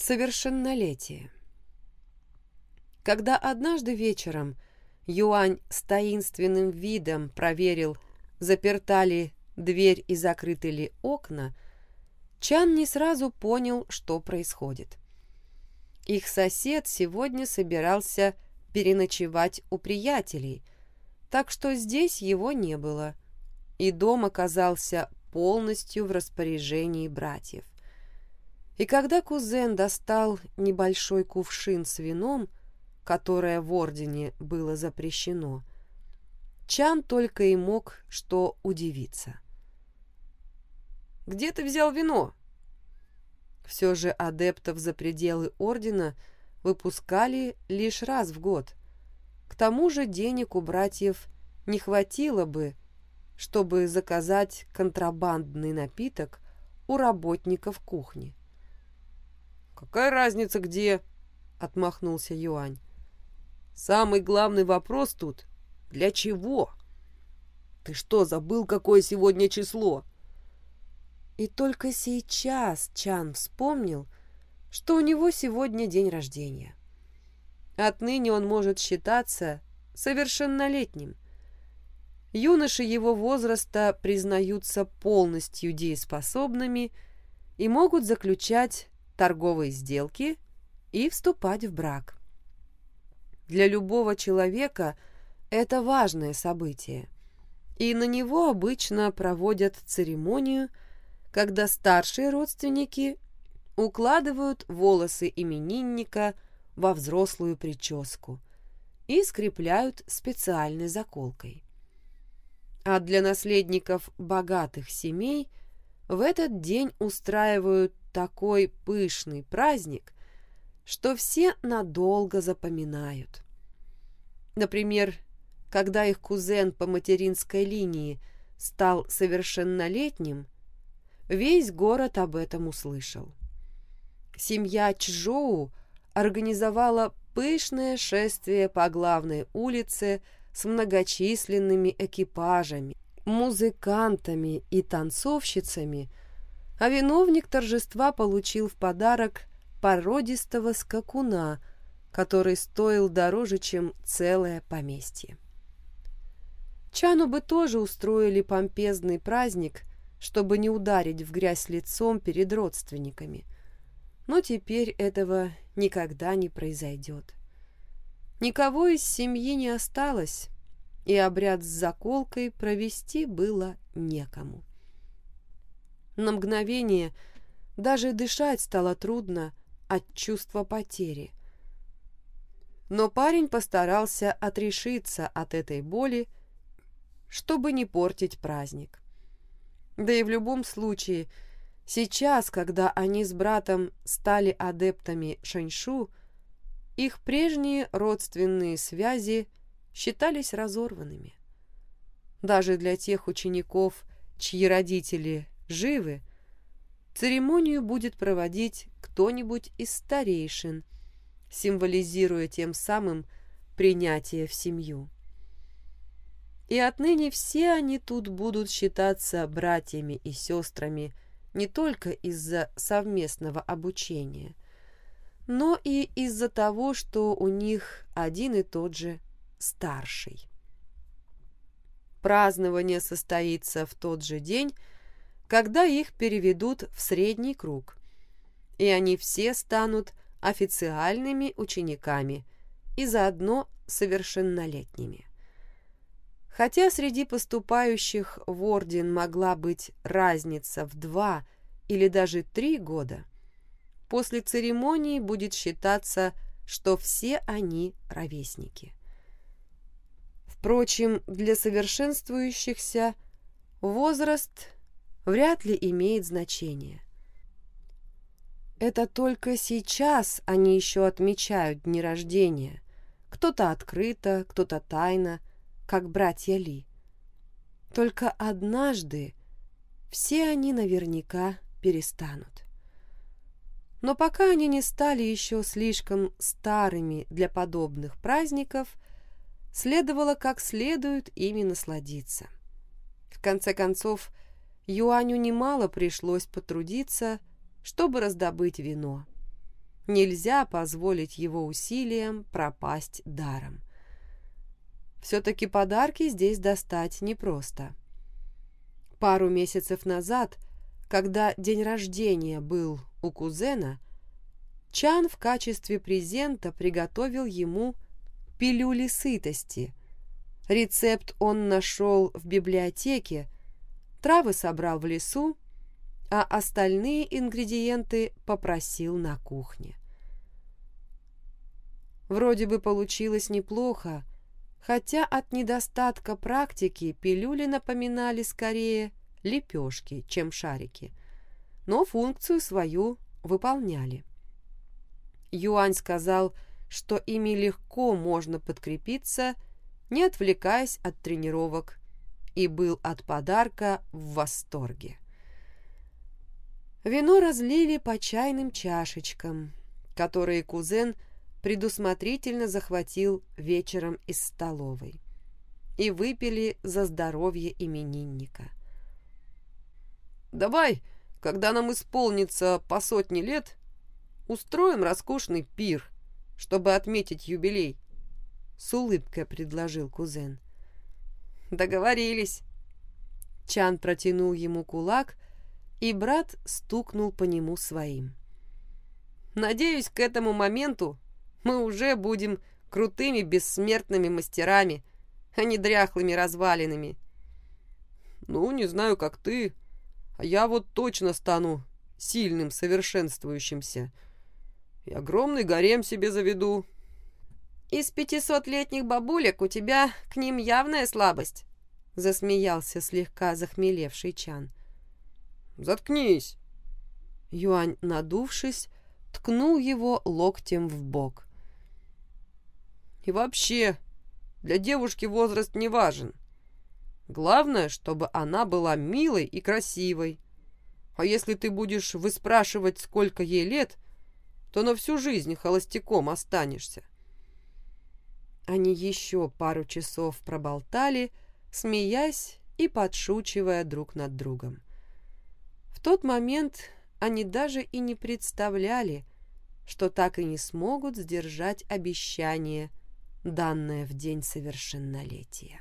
Совершеннолетие. Когда однажды вечером Юань с таинственным видом проверил, заперта ли дверь и закрыты ли окна, Чан не сразу понял, что происходит. Их сосед сегодня собирался переночевать у приятелей, так что здесь его не было, и дом оказался полностью в распоряжении братьев. И когда кузен достал небольшой кувшин с вином, которое в Ордене было запрещено, Чан только и мог что удивиться. «Где ты взял вино?» Все же адептов за пределы Ордена выпускали лишь раз в год. К тому же денег у братьев не хватило бы, чтобы заказать контрабандный напиток у работников кухни. «Какая разница где?» — отмахнулся Юань. «Самый главный вопрос тут — для чего? Ты что, забыл, какое сегодня число?» И только сейчас Чан вспомнил, что у него сегодня день рождения. Отныне он может считаться совершеннолетним. Юноши его возраста признаются полностью дееспособными и могут заключать торговые сделки и вступать в брак. Для любого человека это важное событие, и на него обычно проводят церемонию, когда старшие родственники укладывают волосы именинника во взрослую прическу и скрепляют специальной заколкой. А для наследников богатых семей в этот день устраивают такой пышный праздник, что все надолго запоминают. Например, когда их кузен по материнской линии стал совершеннолетним, весь город об этом услышал. Семья Чжоу организовала пышное шествие по главной улице с многочисленными экипажами, музыкантами и танцовщицами – а виновник торжества получил в подарок породистого скакуна, который стоил дороже, чем целое поместье. Чану бы тоже устроили помпезный праздник, чтобы не ударить в грязь лицом перед родственниками. Но теперь этого никогда не произойдет. Никого из семьи не осталось, и обряд с заколкой провести было некому. На мгновение даже дышать стало трудно от чувства потери. Но парень постарался отрешиться от этой боли, чтобы не портить праздник. Да и в любом случае, сейчас, когда они с братом стали адептами Шаньшу, их прежние родственные связи считались разорванными. Даже для тех учеников, чьи родители живы, церемонию будет проводить кто-нибудь из старейшин, символизируя тем самым принятие в семью. И отныне все они тут будут считаться братьями и сестрами не только из-за совместного обучения, но и из-за того, что у них один и тот же старший. Празднование состоится в тот же день, когда их переведут в средний круг, и они все станут официальными учениками и заодно совершеннолетними. Хотя среди поступающих в орден могла быть разница в два или даже три года, после церемонии будет считаться, что все они ровесники. Впрочем, для совершенствующихся возраст вряд ли имеет значение. Это только сейчас они еще отмечают дни рождения. Кто-то открыто, кто-то тайно, как братья Ли. Только однажды все они наверняка перестанут. Но пока они не стали еще слишком старыми для подобных праздников, следовало как следует ими насладиться. В конце концов, Юаню немало пришлось потрудиться, чтобы раздобыть вино. нельзя позволить его усилиям пропасть даром. Все-таки подарки здесь достать непросто. Пару месяцев назад, когда день рождения был у кузена, Чан в качестве презента приготовил ему пилюли сытости. Рецепт он нашел в библиотеке, травы собрал в лесу, а остальные ингредиенты попросил на кухне. Вроде бы получилось неплохо, хотя от недостатка практики пилюли напоминали скорее лепешки, чем шарики, но функцию свою выполняли. Юань сказал, что ими легко можно подкрепиться, не отвлекаясь от тренировок, и был от подарка в восторге. Вино разлили по чайным чашечкам, которые кузен предусмотрительно захватил вечером из столовой, и выпили за здоровье именинника. «Давай, когда нам исполнится по сотне лет, устроим роскошный пир, чтобы отметить юбилей», — с улыбкой предложил кузен. «Договорились». Чан протянул ему кулак, и брат стукнул по нему своим. «Надеюсь, к этому моменту мы уже будем крутыми бессмертными мастерами, а не дряхлыми развалинами». «Ну, не знаю, как ты, а я вот точно стану сильным совершенствующимся и огромный гарем себе заведу». «Из пятисотлетних бабулек у тебя к ним явная слабость», — засмеялся слегка захмелевший Чан. «Заткнись!» Юань, надувшись, ткнул его локтем в бок. «И вообще, для девушки возраст не важен. Главное, чтобы она была милой и красивой. А если ты будешь выспрашивать, сколько ей лет, то на всю жизнь холостяком останешься». Они еще пару часов проболтали, смеясь и подшучивая друг над другом. В тот момент они даже и не представляли, что так и не смогут сдержать обещание, данное в день совершеннолетия.